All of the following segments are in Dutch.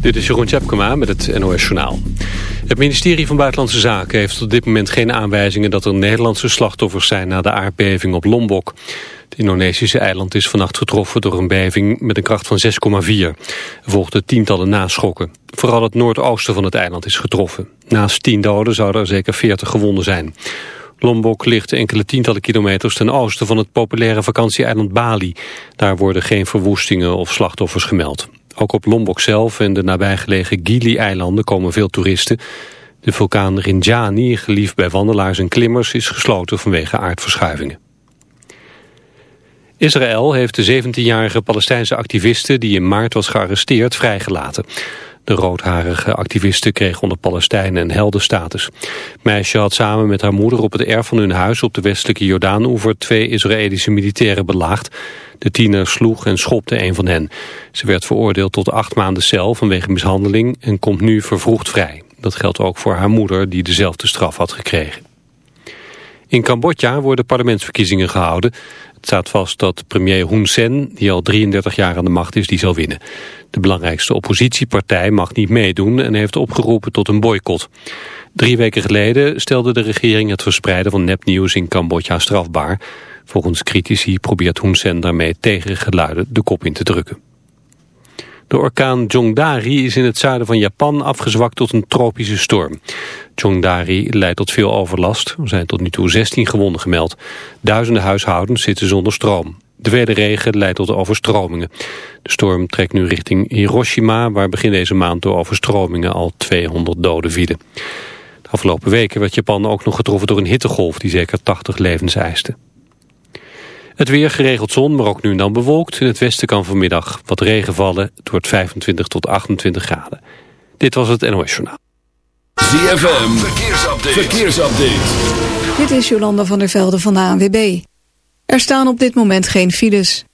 Dit is Jeroen Tjepkema met het NOS Journaal. Het ministerie van Buitenlandse Zaken heeft op dit moment geen aanwijzingen... dat er Nederlandse slachtoffers zijn na de aardbeving op Lombok. Het Indonesische eiland is vannacht getroffen door een beving met een kracht van 6,4. Er volgden tientallen naschokken. Vooral het noordoosten van het eiland is getroffen. Naast 10 doden zouden er zeker 40 gewonden zijn. Lombok ligt enkele tientallen kilometers ten oosten van het populaire vakantieeiland Bali. Daar worden geen verwoestingen of slachtoffers gemeld. Ook op Lombok zelf en de nabijgelegen Gili-eilanden komen veel toeristen. De vulkaan Rinjani, geliefd bij wandelaars en klimmers, is gesloten vanwege aardverschuivingen. Israël heeft de 17-jarige Palestijnse activiste die in maart was gearresteerd vrijgelaten. De roodharige activiste kreeg onder Palestijnen een heldenstatus. Meisje had samen met haar moeder op het erf van hun huis op de westelijke Jordaan-oever twee Israëlische militairen belaagd. De tiener sloeg en schopte een van hen. Ze werd veroordeeld tot acht maanden cel vanwege mishandeling en komt nu vervroegd vrij. Dat geldt ook voor haar moeder die dezelfde straf had gekregen. In Cambodja worden parlementsverkiezingen gehouden. Het staat vast dat premier Hun Sen, die al 33 jaar aan de macht is, die zal winnen. De belangrijkste oppositiepartij mag niet meedoen en heeft opgeroepen tot een boycott. Drie weken geleden stelde de regering het verspreiden van nepnieuws in Cambodja strafbaar. Volgens critici probeert Hun Sen daarmee tegengeluiden de kop in te drukken. De orkaan Jongdari is in het zuiden van Japan afgezwakt tot een tropische storm. Jongdari leidt tot veel overlast. Er zijn tot nu toe 16 gewonden gemeld. Duizenden huishoudens zitten zonder stroom. De vele regen leidt tot overstromingen. De storm trekt nu richting Hiroshima, waar begin deze maand door overstromingen al 200 doden vielen. De afgelopen weken werd Japan ook nog getroffen door een hittegolf die zeker 80 levens eiste. Het weer geregeld zon, maar ook nu en dan bewolkt. In het westen kan vanmiddag wat regen vallen. Het wordt 25 tot 28 graden. Dit was het NOS Journaal. ZFM, verkeersupdate. verkeersupdate. Dit is Jolanda van der Velde van de ANWB. Er staan op dit moment geen files.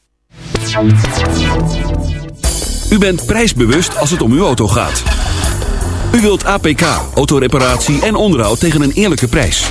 U bent prijsbewust als het om uw auto gaat. U wilt APK, autoreparatie en onderhoud tegen een eerlijke prijs.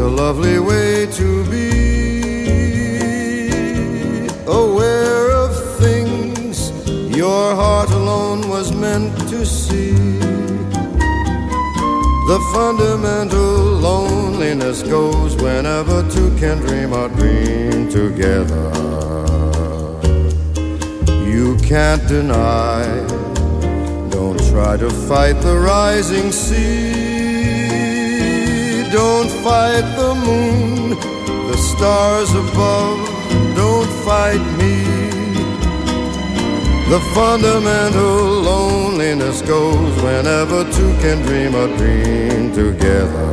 A lovely way to be. Aware of things your heart alone was meant to see. The fundamental loneliness goes whenever two can dream a dream together. You can't deny don't try to fight the rising sea. Don't fight the moon, the stars above. Don't fight me. The fundamental loneliness goes whenever two can dream a dream together.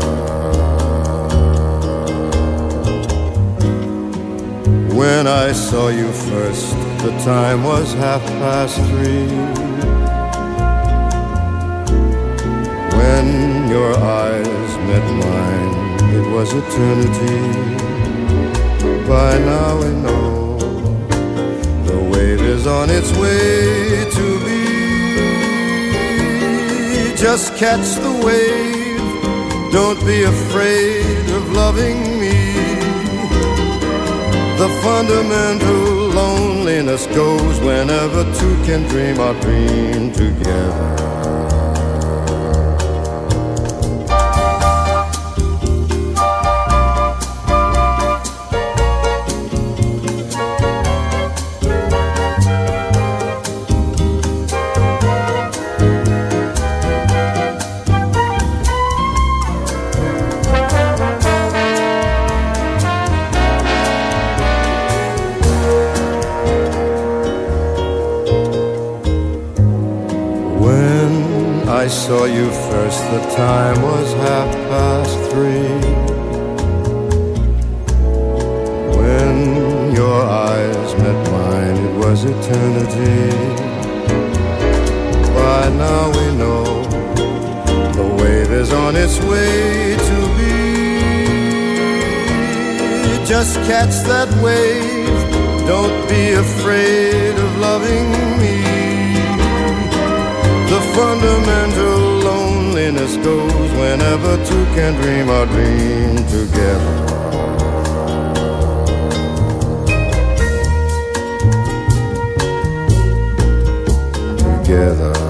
When I saw you first, the time was half past three. When your eyes met mine, was eternity. By now we know the wave is on its way to be. Just catch the wave, don't be afraid of loving me. The fundamental loneliness goes whenever two can dream our dream together. I saw you first, the time was half past three. When your eyes met mine, it was eternity. By now we know the wave is on its way to be. Just catch that wave, don't be afraid of loving me. Fundamental loneliness goes whenever two can dream a dream. Together. Together.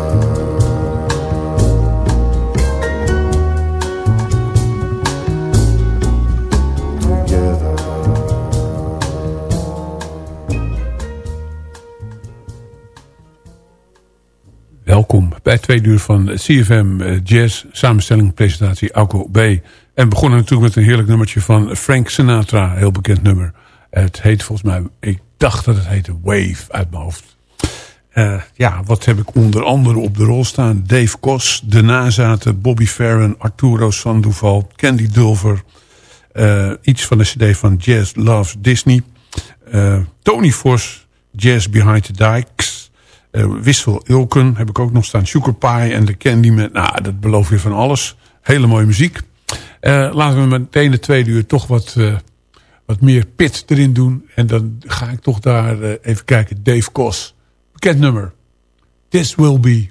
Tweede uur van CFM eh, Jazz, samenstelling, presentatie Alco B. En begonnen natuurlijk met een heerlijk nummertje van Frank Sinatra, heel bekend nummer. Het heet volgens mij, ik dacht dat het heette Wave uit mijn hoofd. Eh, ja, wat heb ik onder andere op de rol staan? Dave Kos, de nazaten, Bobby Farron, Arturo Sandoval, Candy Dulver. eh, iets van de cd van Jazz Loves Disney. Tony Vos, Jazz Behind the Dikes. Eh, Wissel Ilken heb ik ook nog staan. Sugar Pie en de Candyman. Nou, dat belooft weer van alles. Hele mooie muziek. Eh, laten we meteen de tweede uur toch wat, eh, wat meer pit erin doen. En dan ga ik toch daar even kijken. Dave Kos. Bekend nummer. This will be.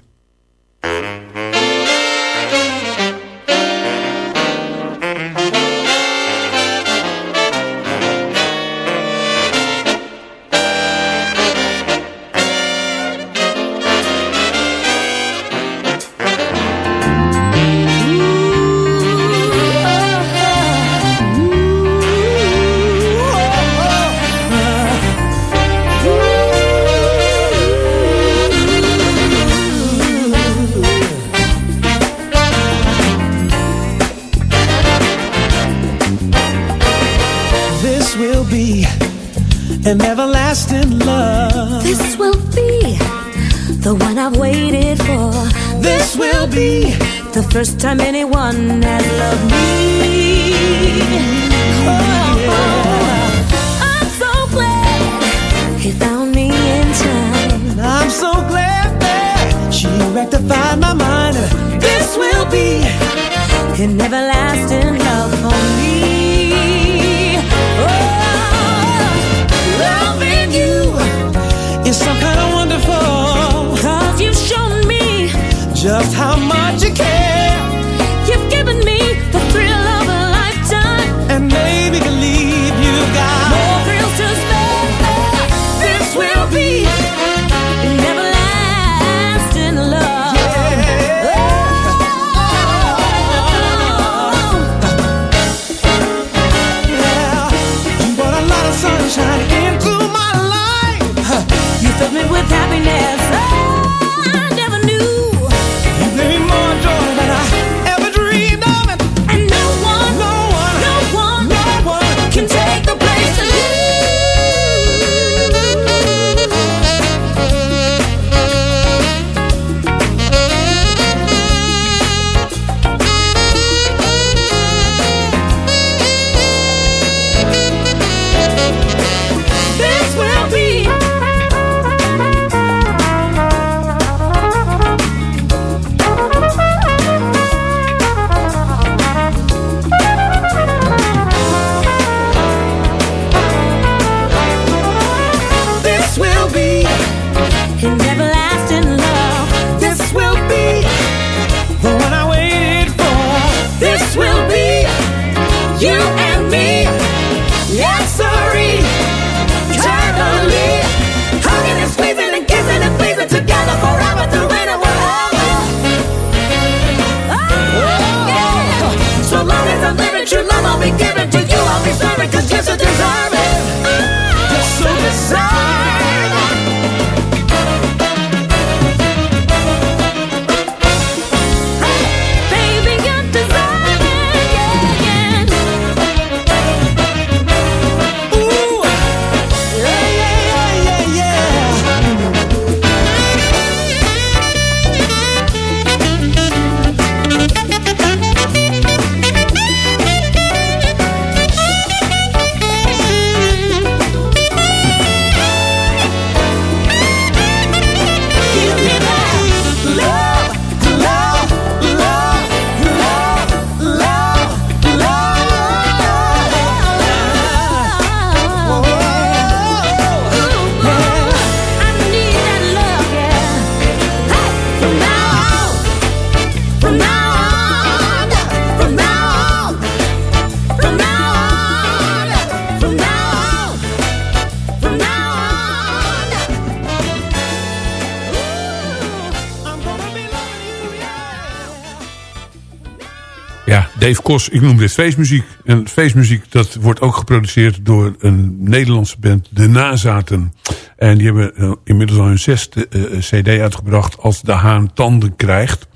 Dave Kos, ik noem dit feestmuziek. En feestmuziek, dat wordt ook geproduceerd door een Nederlandse band, De Nazaten. En die hebben eh, inmiddels al hun zesde eh, cd uitgebracht, Als de Haan tanden krijgt.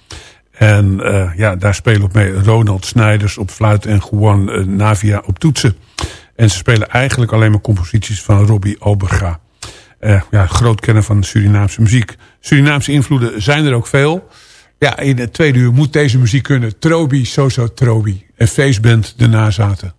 En eh, ja, daar spelen op mee Ronald Snijders op fluit en Juan Navia op toetsen. En ze spelen eigenlijk alleen maar composities van Robbie Alberga. Ja, groot kenner van Surinaamse muziek. Surinaamse invloeden zijn er ook veel. Ja, in het tweede uur moet deze muziek kunnen. Trobi, Soso Trobi. En Faceband de nazaten.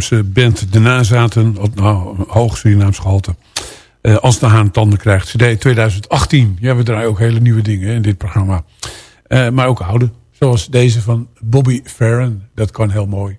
Surinaamse band de nazaten. Op nou, hoog Surinaams gehalte. Eh, als de haan tanden krijgt. CD 2018. Ja, we draaien ook hele nieuwe dingen in dit programma. Eh, maar ook oude. Zoals deze van Bobby Farron. Dat kan heel mooi.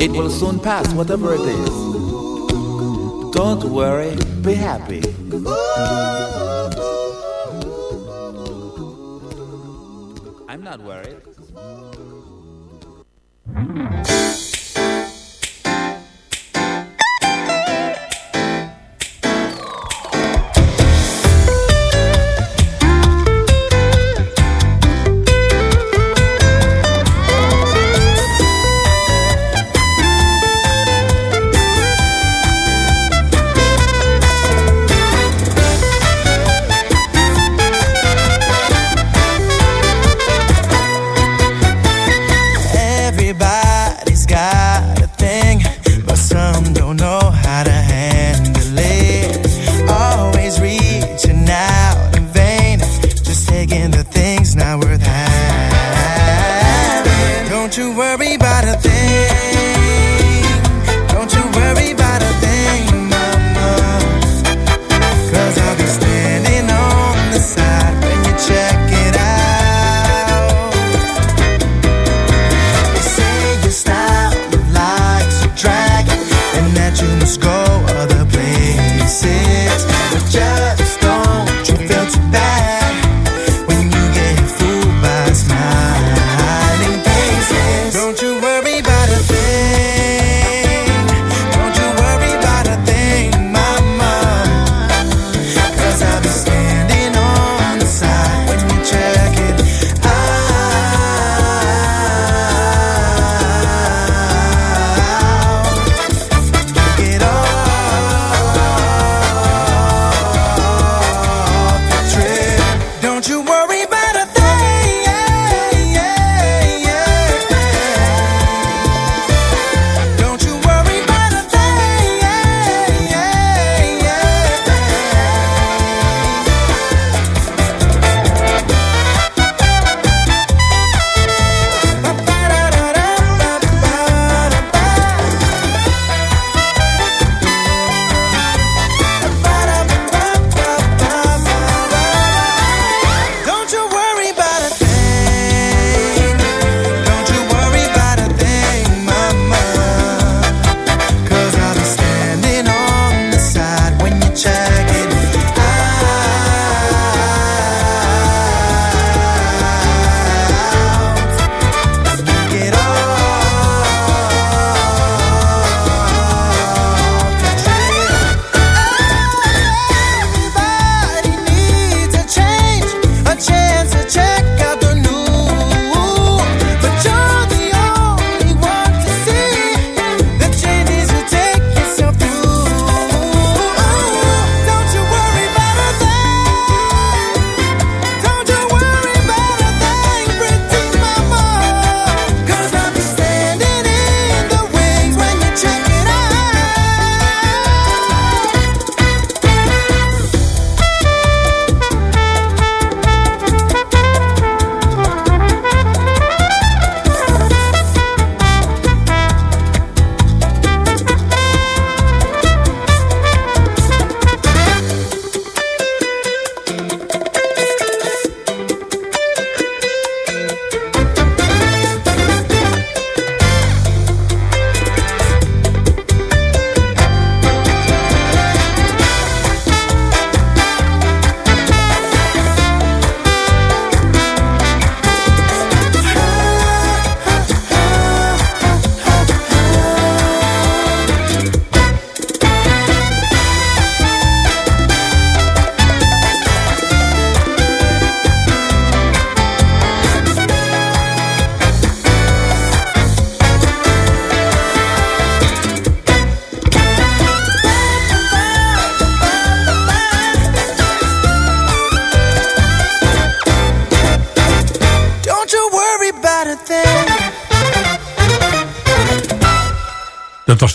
It will soon pass, whatever it is. Don't worry, be happy. I'm not worried.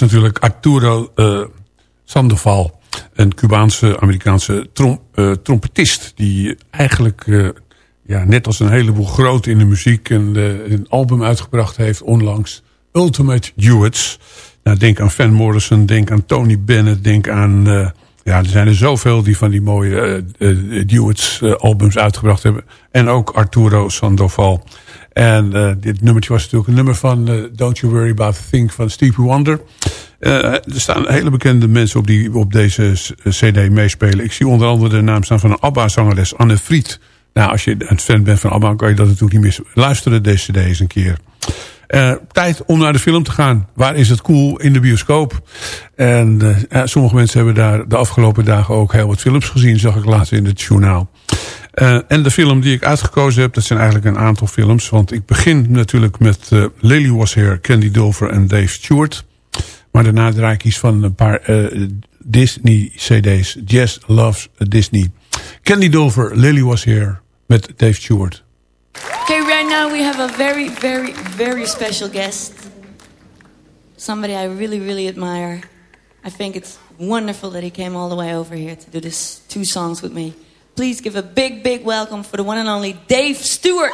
Natuurlijk Arturo eh, Sandoval. Een Cubaanse-Amerikaanse trom, eh, trompetist. Die eigenlijk, eh, ja, net als een heleboel groot in de muziek... Een, een album uitgebracht heeft onlangs. Ultimate Duets. Nou, denk aan Van Morrison, denk aan Tony Bennett, denk aan... ja, er zijn er zoveel die van die mooie duets albums uitgebracht hebben. En ook Arturo Sandoval. En eh, dit nummertje was natuurlijk een nummer van eh, Don't You Worry About a Thing van Stevie Wonder. Eh, er staan hele bekende mensen op die op deze cd meespelen. Ik zie onder andere de naam staan van een ABBA-zangeres, Anne Fried. Nou, als je een fan bent van ABBA, kan je dat natuurlijk niet missen. Luisteren deze cd eens een keer. Tijd om naar de film te gaan. Waar is het cool in de bioscoop? En sommige mensen hebben daar de afgelopen dagen ook heel wat films gezien. Zag ik laatst in het journaal. Eh, en de film die ik uitgekozen heb, dat zijn eigenlijk een aantal films. Want ik begin natuurlijk met eh, Lily Was Here, Candy Dulfer en Dave Stewart. Maar daarna draai ik iets van een paar eh, Disney cd's. Jazz Loves Disney. Candy Dulfer, Lily Was Here met Dave Stewart. Okay, right now we have a very, very, very special guest. Somebody I really, really admire. I think it's wonderful that he came all the way over here to do this two songs with me. Please give a big, big welcome for the one and only Dave Stewart.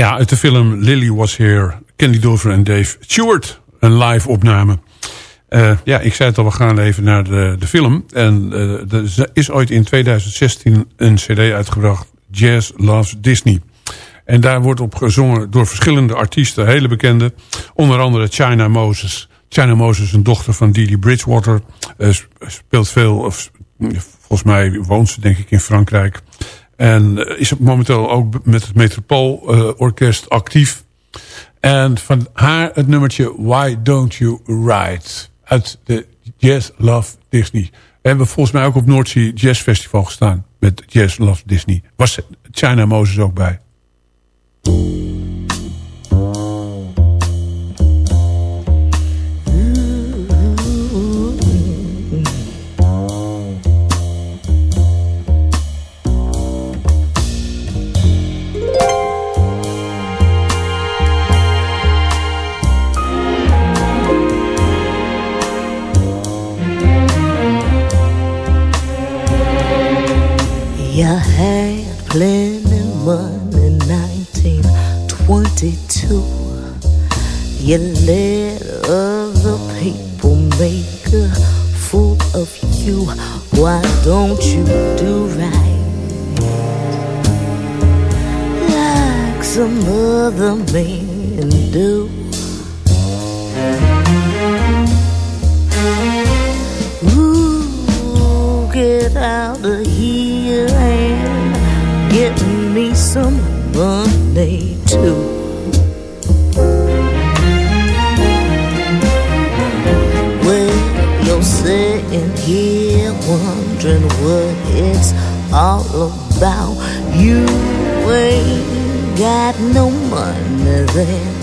Ja, uit de film Lily Was Here. Candy Dover en Dave Stewart. Een live opname. Eh, ja, ik zei het al, we gaan even naar de, de film. En eh, er is ooit in 2016 een cd uitgebracht. Jazz Loves Disney. En daar wordt op gezongen door verschillende artiesten. Hele bekende. Onder andere China Moses. China Moses, een dochter van Didi Bridgewater. eh, sp- speelt veel, of, volgens mij woont ze denk ik in Frankrijk. En eh, is momenteel ook met het Metropool eh, actief. En van haar het nummertje Why Don't You Ride? Uit de Jazz Love Disney. We hebben volgens mij ook op Noordzee Jazz Festival gestaan. Met Jazz Love Disney. Was China Moses ook bij.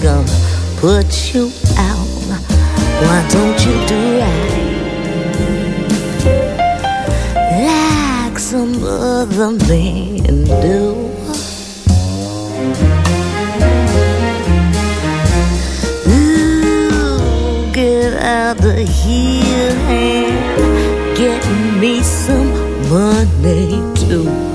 Gonna put you out. Why don't you do right? like some other men do. Ooh, get out of here and get me some money too.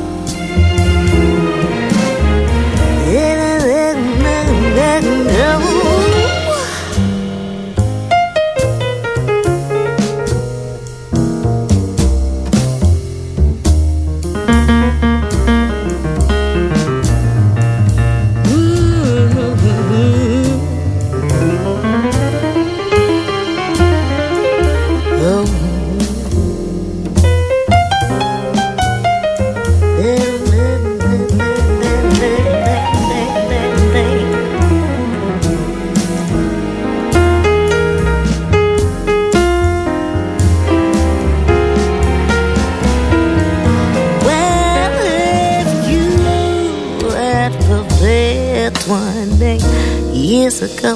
Ago,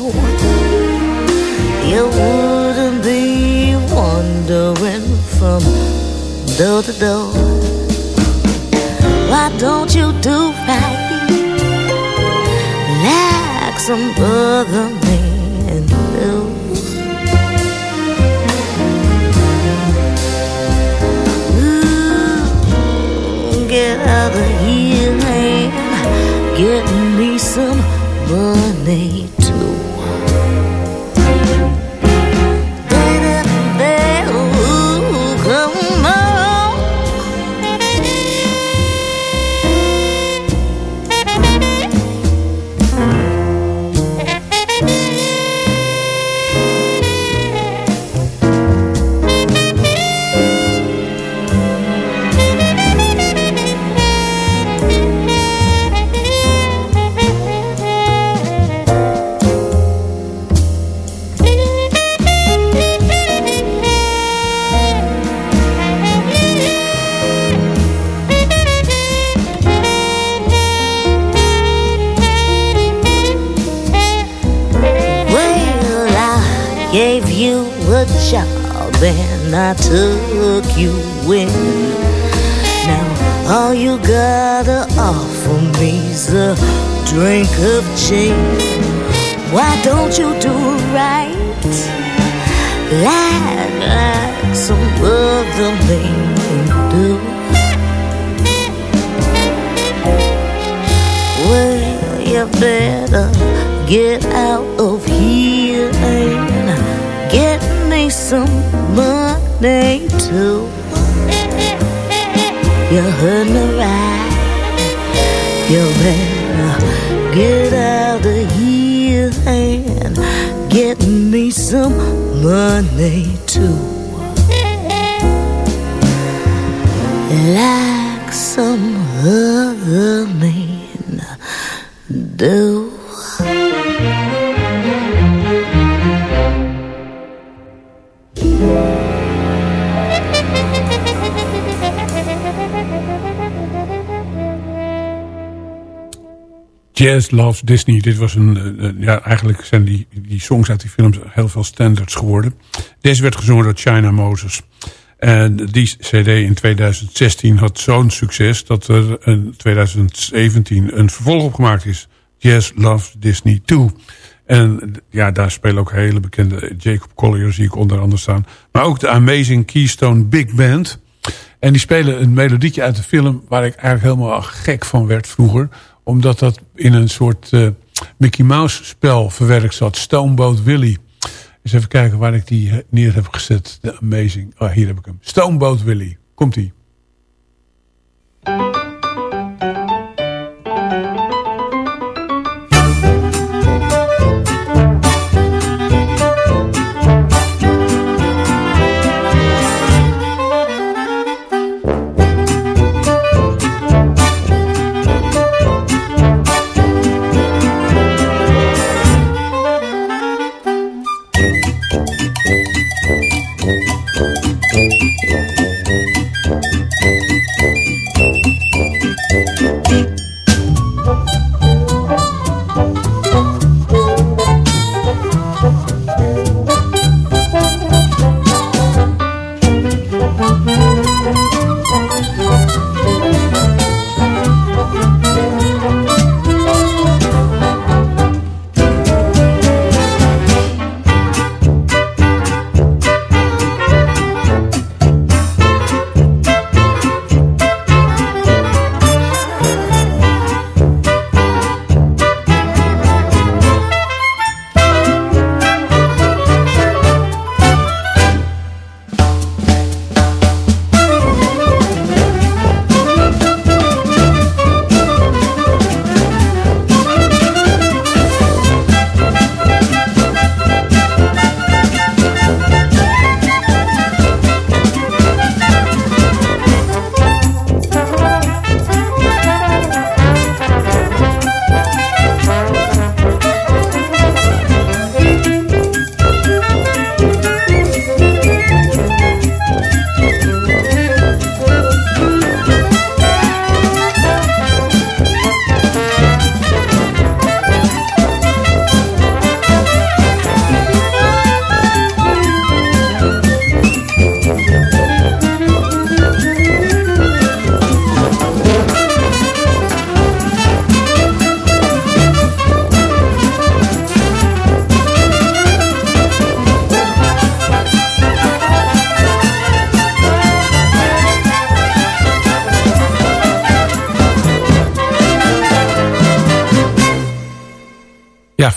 you wouldn't be wandering from door to door. Why don't you do right like some other men do? Ooh, get out of here and get Jazz Loves Disney. Dit was een, eh, eh, ja, eigenlijk zijn die, die songs uit die films heel veel standards geworden. Deze werd gezongen door China Moses. En die cd in 2016 had zo'n succes dat er in 2017 een vervolg op gemaakt is. Jazz Loves Disney 2. En ja, daar spelen ook hele bekende Jacob Collier zie ik onder andere staan. Maar ook de Amazing Keystone Big Band. En die spelen een melodietje uit de film waar ik eigenlijk helemaal gek van werd vroeger. Omdat dat in een soort eh, Mickey Mouse spel verwerkt zat. Stoneboat Willie. Eens even kijken waar ik die eh, neer heb gezet. De Amazing. Oh, hier heb ik hem. Stoneboat Willie. Komt-ie.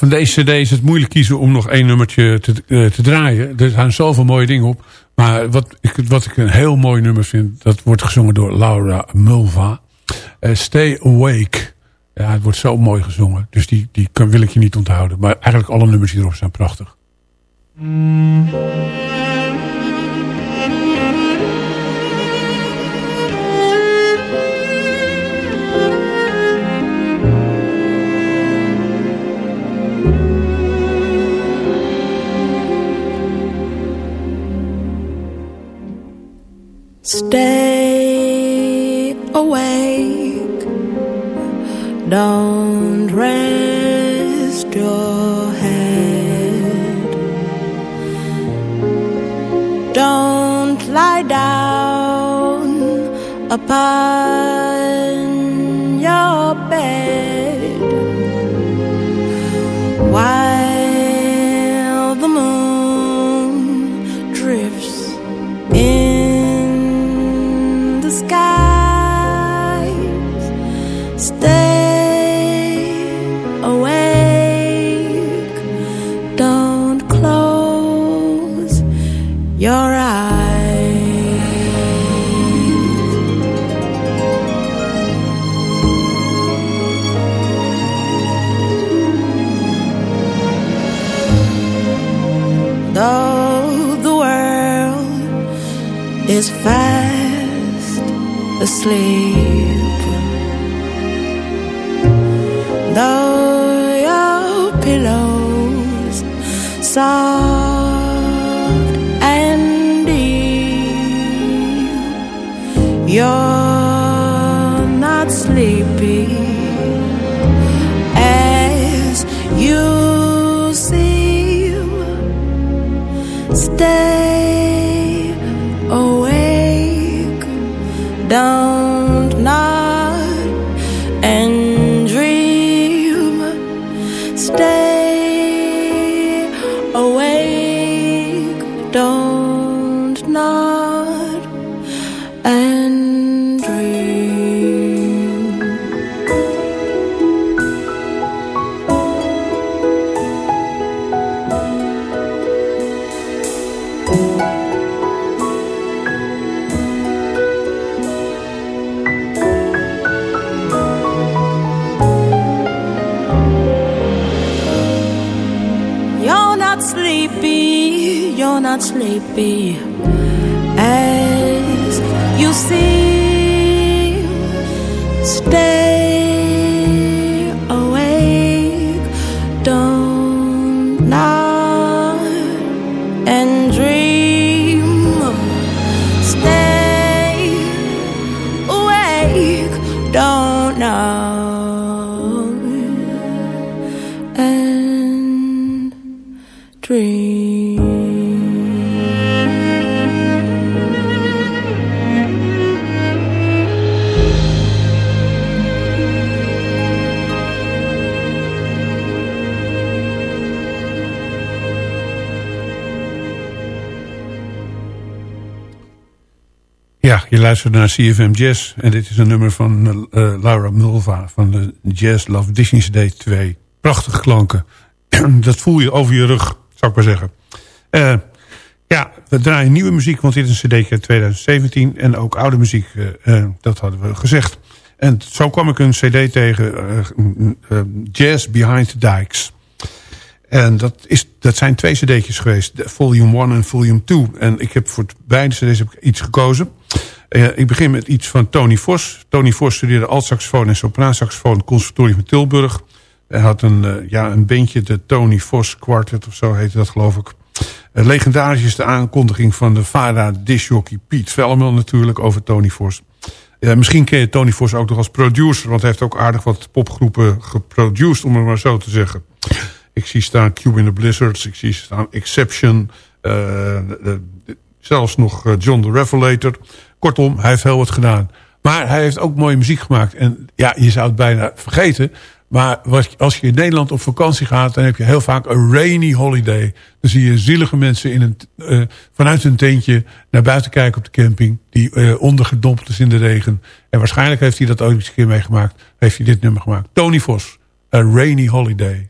Deze cd is het moeilijk kiezen om nog één nummertje te, eh, te draaien. Er staan zoveel mooie dingen op. Maar wat ik, wat ik een heel mooi nummer vind... dat wordt gezongen door Laura Mulva. Eh, Stay Awake. Ja, het wordt zo mooi gezongen. Dus die, die kan, wil ik je niet onthouden. Maar eigenlijk alle nummers die erop zijn prachtig. Stay awake. Don't rest your head. Don't lie down upon side. Not sleepy as you see. Je luistert naar CFM Jazz. En dit is een nummer van eh, Laura Mulva van de Jazz Love Disney CD 2. Prachtige klanken. Dat voel je over je rug, zou ik maar zeggen. Eh, ja, we draaien nieuwe muziek, want dit is een cd uit 2017. En ook oude muziek, eh, dat hadden we gezegd. En zo kwam ik een cd tegen, Jazz Behind the Dikes. En dat, is, dat zijn twee cd'tjes geweest. Volume 1 en Volume 2. En ik heb voor beide cd's heb ik iets gekozen. Eh, ik begin met iets van Tony Vos. Tony Vos studeerde altsaxofoon en sopraansaxofoon... Conservatorium van Tilburg. Hij had een, eh, ja, een bandje, de Tony Vos Quartet of zo heette dat geloof ik. Eh, legendarisch is de aankondiging van de Vara disjockey Piet Vellemel natuurlijk over Tony Vos. Misschien ken je Tony Vos ook nog als producer... want hij heeft ook aardig wat popgroepen geproduced, om het maar zo te zeggen. Ik zie staan Cube in the Blizzards, ik zie staan Exception... zelfs nog John the Revelator. Kortom, hij heeft heel wat gedaan. Maar hij heeft ook mooie muziek gemaakt. En ja, je zou het bijna vergeten... Maar als je in Nederland op vakantie gaat... dan heb je heel vaak een rainy holiday. Dan zie je zielige mensen in een, eh, vanuit hun tentje... naar buiten kijken op de camping... die eh, ondergedompeld is in de regen. En waarschijnlijk heeft hij dat ook eens een keer meegemaakt. Heeft hij dit nummer gemaakt. Tony Vos, A Rainy Holiday.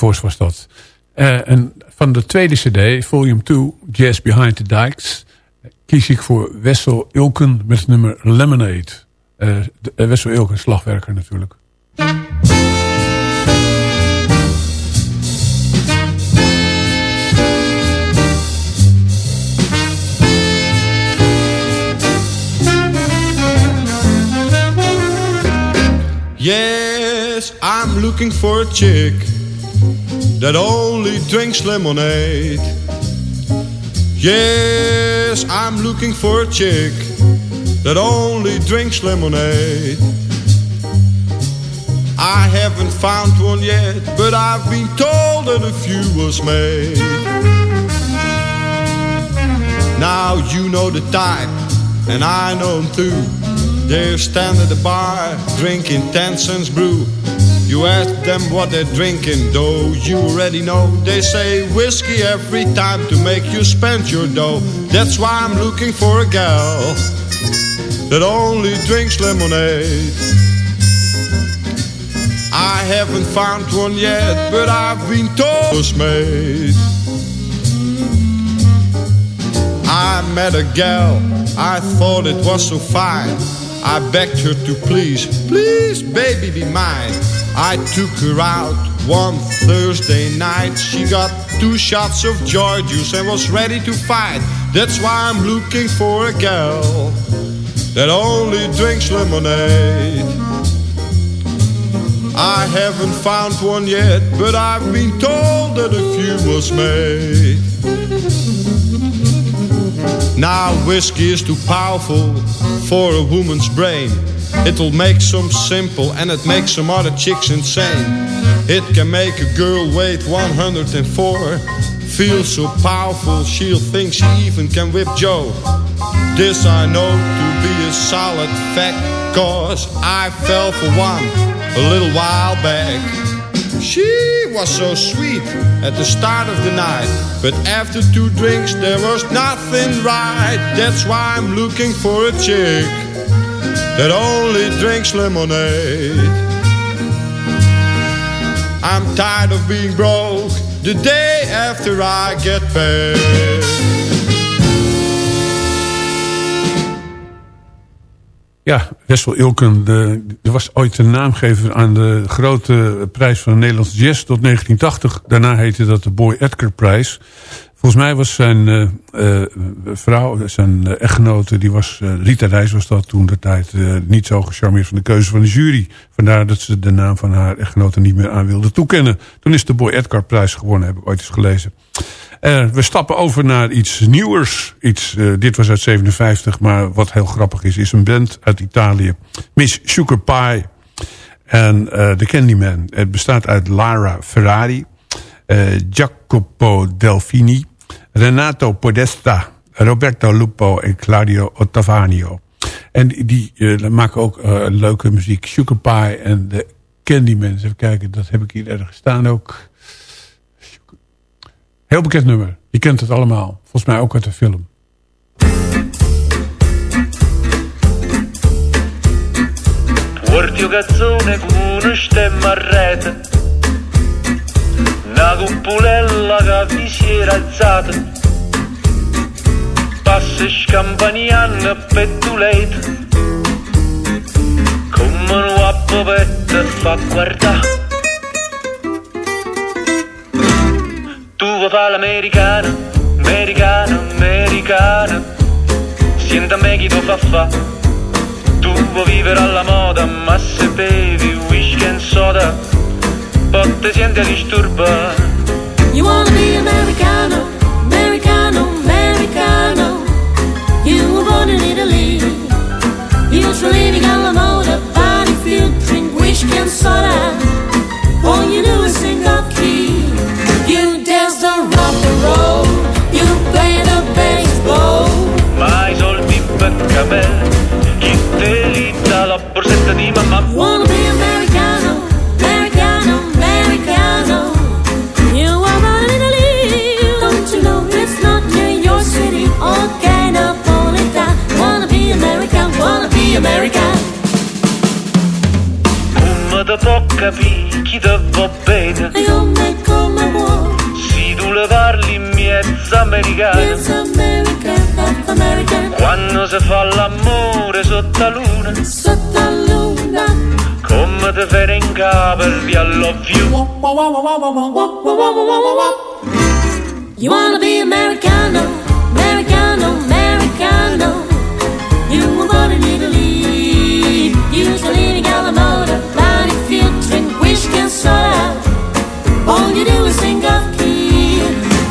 Force was dat. Eh, en van de tweede cd, volume 2, Jazz Behind the Dikes... kies ik voor Wessel Ilken met nummer Lemonade. Eh, eh, Wessel Ilken, slagwerker natuurlijk. Yes, I'm looking for a chick that only drinks lemonade. Yes, I'm looking for a chick that only drinks lemonade. I haven't found one yet, but I've been told that a few was made. Now you know the type, and I know them too. They're standing at the bar, drinking 10 cents brew. You ask them what they're drinking, though you already know. They say whiskey every time to make you spend your dough. That's why I'm looking for a gal that only drinks lemonade. I haven't found one yet, but I've been told it's made. I met a gal, I thought it was so fine. I begged her to please, please, baby, be mine. I took her out one Thursday night. She got two shots of joy juice and was ready to fight. That's why I'm looking for a gal that only drinks lemonade. I haven't found one yet, but I've been told that a few was made. Now whiskey is too powerful for a woman's brain. It'll make some simple and it makes some other chicks insane. It can make a girl weight 104 feel so powerful she'll think she even can whip Joe. This I know to be a solid fact, cause I fell for one a little while back. She was so sweet at the start of the night, but after two drinks there was nothing right. That's why I'm looking for a chick that only drinks lemonade. I'm tired of being broke the day after I get paid. Ja, Wessel Ilken. De, was ooit een naamgever aan de grote prijs van de Nederlandse jazz tot 1980. Daarna heette dat de Boy Edgar prijs. Volgens mij was zijn eh, vrouw, zijn eh, echtgenote, die was, Rita Reis was dat toen de tijd, niet zo gecharmeerd van de keuze van de jury. Vandaar dat ze de naam van haar echtgenote niet meer aan wilde toekennen. Toen is de Boy Edgar prijs gewonnen, heb ik ooit eens gelezen. Eh, we stappen over naar iets nieuwers. Iets, eh, dit was uit 57, maar wat heel grappig is, is een band uit Italië. Miss Sugar Pie en eh de Candyman. Het bestaat uit Lara Ferrari, Jacopo Delfini, Renato Podesta, Roberto Lupo en Claudio Ottavanio. En die, eh, maken ook eh, leuke muziek. Sugar Pie en de Candyman. Even kijken, dat heb ik hier ergens staan ook. Heel bekend nummer. Je kent het allemaal. Volgens mij ook uit de film. Guardi cazzone con uno stemma a rete Una cuppulella che vi si era alzata Passa scampanianna pettulete Come un uappo pette fa guardare Tu vuoi fare l'americana, americana, americana Sienta me chi tu fa fa. Tu vuoi vivere alla moda, ma se bevi whisky and soda Ti senti a disturbare You wanna be Americano, Americano, Americano. You were born in Italy. You're for living alla moda, but if you drink whiskey and soda, all you do is sing off key. You dance the rock and roll. You play the baseball. Ma i soldi per capelli Chi te li dà la borsetta di mamma capire chi te va bene E come, come vuoi Se tu le parli in miezza americana It's American, half American Quando si fa l'amore sotto la luna Sotto la luna Come te fai in capo il I love you You wanna be Americano, Americano, Americano. You were born in Italy. You to live in Alamoda. But you do is sing off key.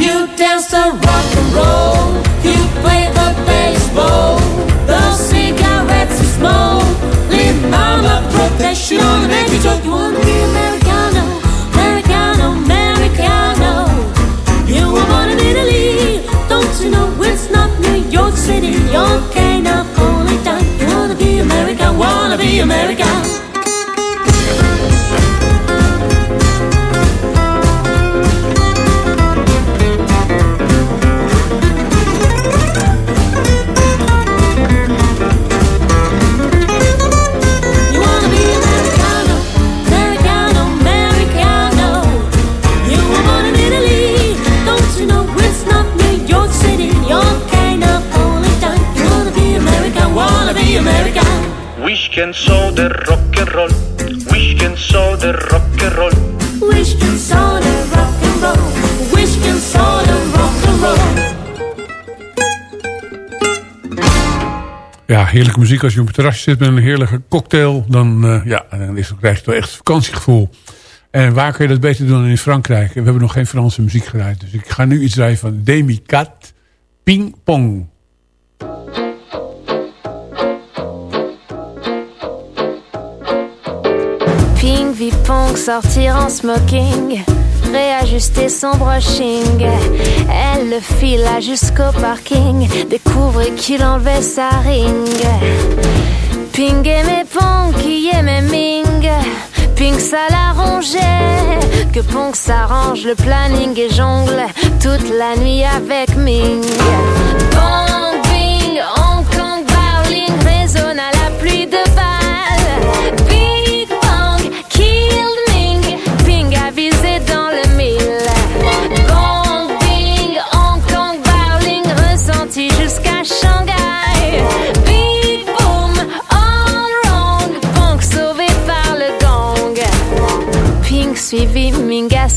You dance the rock and roll. You play the baseball. The cigarettes you smoke. Leave mama protection on and make you joke. You wanna be Americano, Americano, Americano. You were born in Italy. Don't you know it's not New York City? You're kind of only time. You wanna be American, wanna be American. Heerlijke muziek. Als je op het terrasje zit met een heerlijke cocktail... dan, eh, ja, dan is, krijg je toch echt vakantiegevoel. En waar kun je dat beter doen dan in Frankrijk? We hebben nog geen Franse muziek gedraaid. Dus ik ga nu iets draaien van Demi Cat. Ping Pong. Ping, Vipong, sortir en smoking, réajuster son brushing. Elle le fila jusqu'au parking, découvre qu'il enlevait sa ring. Ping aimait Pong, qui aimait Ming. Ping ça l'arrangeait, que Pong s'arrange, le planning et jongle toute la nuit avec Ming.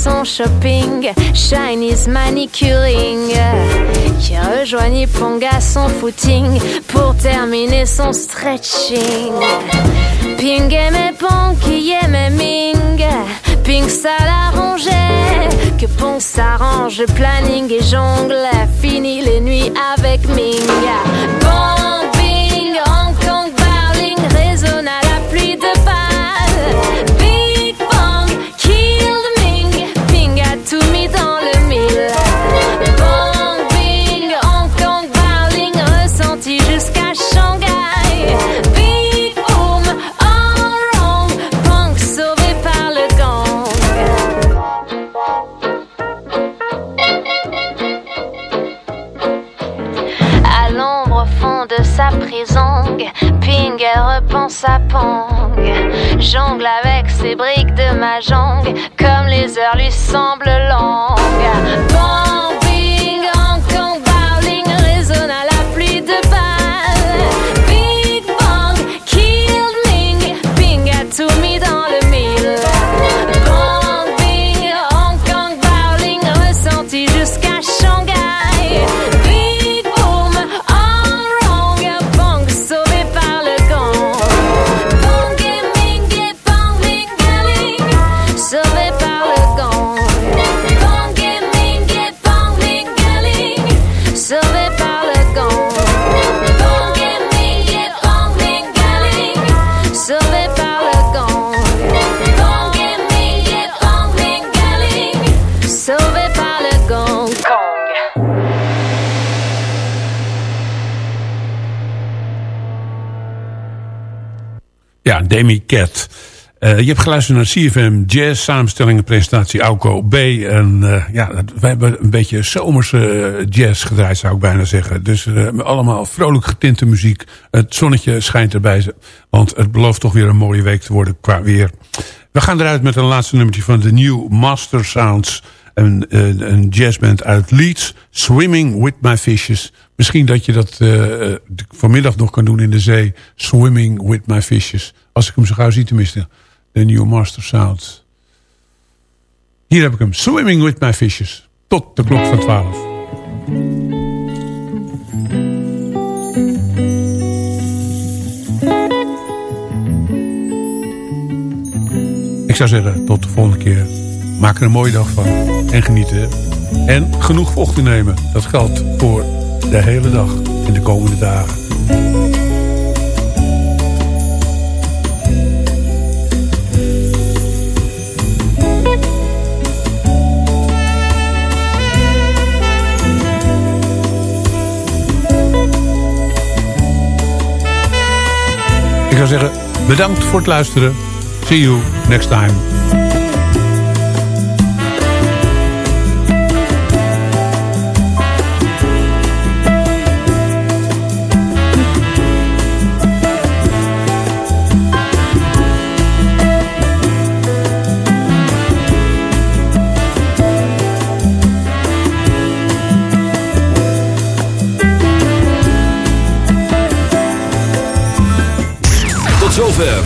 Son shopping, Chinese manicuring. Qui rejoignit Pong à son footing pour terminer son stretching. Ping aimait Pong qui aimait Ming. Ping ça l'arrangeait, que Pong s'arrange, planning et jongle. Fini les nuits avec Ming. Jongle avec ses briques de mahjong, comme les heures lui semblent longues. Demi Cat. Eh, je hebt geluisterd naar CFM Jazz, samenstelling en presentatie Auko B. En eh, ja, wij hebben een beetje zomerse eh, jazz gedraaid, zou ik bijna zeggen. Dus allemaal vrolijk getinte muziek. Het zonnetje schijnt erbij, want het belooft toch weer een mooie week te worden qua weer. We gaan eruit met een laatste nummertje van de New Master Sounds. Een, een, een jazzband uit Leeds, Swimming with My Fishes. Misschien dat je dat vanmiddag nog kan doen in de zee. Swimming with My Fishes. Als ik hem zo gauw zie tenminste. De New Master Sounds. Hier heb ik hem. Swimming with My Fishes. Tot de klok van 12. Ik zou zeggen, tot de volgende keer. Maak er een mooie dag van. En genieten. En genoeg vocht te nemen. Dat geldt voor de hele dag in de komende dagen. Ik zou zeggen, bedankt voor het luisteren. See you next time.